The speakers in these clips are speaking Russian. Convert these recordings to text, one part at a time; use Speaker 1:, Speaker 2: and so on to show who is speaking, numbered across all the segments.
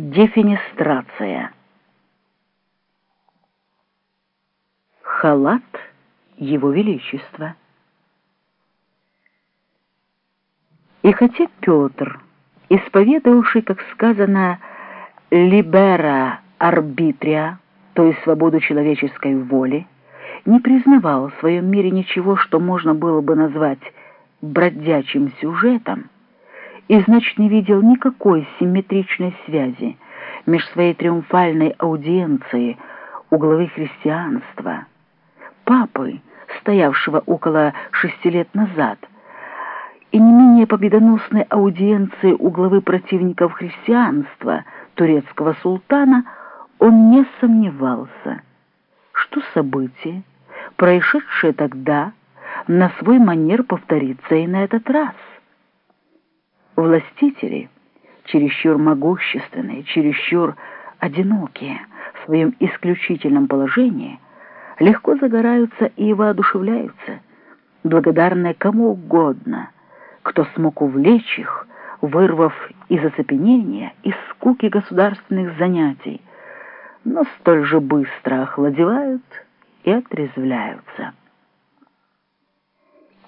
Speaker 1: Дефинистрация. Халат Его Величества. И хотя Петр, исповедовавший, как сказано, «либера арбитрия», то есть свободу человеческой воли, не признавал в своем мире ничего, что можно было бы назвать бродячим сюжетом, и, значит, не видел никакой симметричной связи между своей триумфальной аудиенцией у главы христианства, папы, стоявшего около шести лет назад, и не менее победоносной аудиенции у главы противников христианства, турецкого султана, он не сомневался, что событие, происшедшее тогда, на свой манер повторится и на этот раз властители, чересчур могущественные, чересчур одинокие в своем исключительном положении, легко загораются и воодушевляются, благодарные кому угодно, кто смог увлечь их, вырвав из оцепенения, из скуки государственных занятий, но столь же быстро охладевают и отрезвляются.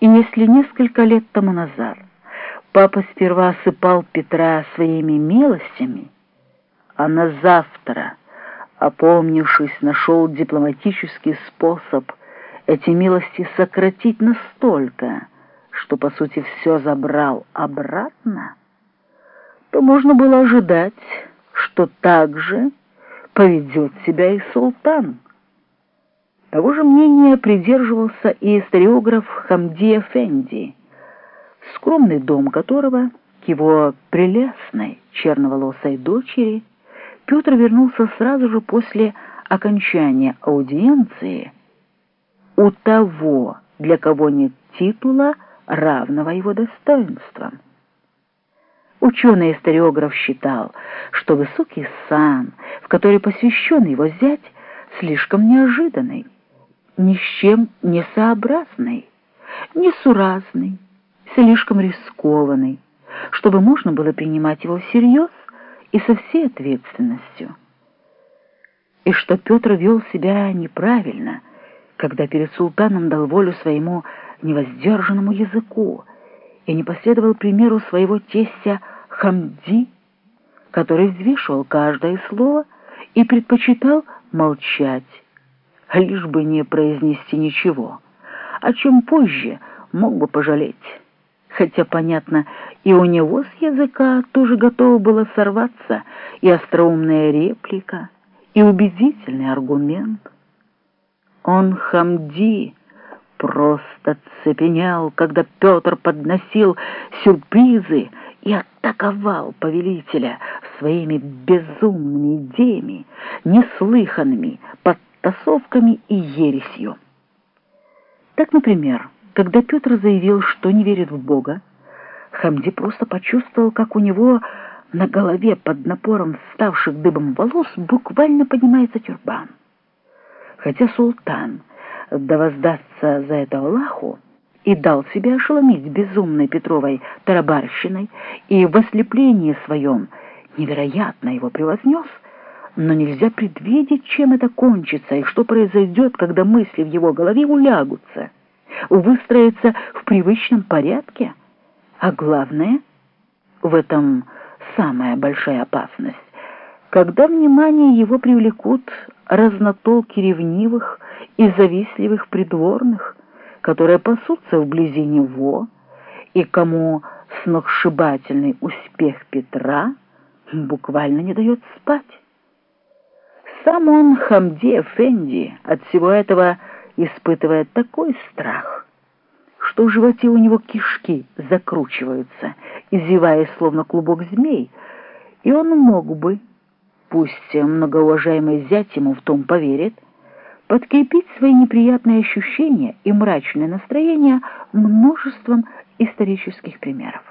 Speaker 1: И если несколько лет тому назад Папа сперва осыпал Петра своими милостями, а на завтра, опомнившись, нашел дипломатический способ эти милости сократить настолько, что, по сути, все забрал обратно, то можно было ожидать, что так же поведет себя и султан. Того же мнения придерживался и историограф Хамди Эфенди, скромный дом которого, к его прелестной черноволосой дочери, Петр вернулся сразу же после окончания аудиенции у того, для кого нет титула, равного его достоинствам. Ученый-историограф считал, что высокий сан, в который посвящен его зять, слишком неожиданный, ни с чем не сообразный, несуразный, слишком рискованный, чтобы можно было принимать его всерьез и со всей ответственностью. И что Петр вел себя неправильно, когда перед султаном дал волю своему невоздержанному языку и не последовал примеру своего тестя Хамди, который взвешивал каждое слово и предпочитал молчать, лишь бы не произнести ничего, о чем позже мог бы пожалеть хотя, понятно, и у него с языка тоже готово было сорваться и остроумная реплика, и убедительный аргумент. Он Хамди просто цепенял, когда Петр подносил сюрпризы и атаковал повелителя своими безумными идеями, неслыханными подтасовками и ересью. Так, например, когда Петр заявил, что не верит в Бога, Хамди просто почувствовал, как у него на голове под напором ставших дыбом волос буквально поднимается тюрбан. Хотя султан, да воздастся за это Аллаху, и дал себя ошеломить безумной Петровой тарабарщиной, и в ослеплении своем невероятно его превознес, но нельзя предвидеть, чем это кончится и что произойдет, когда мысли в его голове улягутся выстроиться в привычном порядке. А главное, в этом самая большая опасность, когда внимание его привлекут разнотолки ревнивых и завистливых придворных, которые пасутся вблизи него, и кому сногсшибательный успех Петра буквально не дает спать. Сам он, Хамди Эфенди, от всего этого испытывает такой страх, что в животе у него кишки закручиваются, извиваясь словно клубок змей, и он мог бы, пусть многоуважаемый зять ему в том поверит, подкрепить свои неприятные ощущения и мрачное настроение множеством исторических примеров.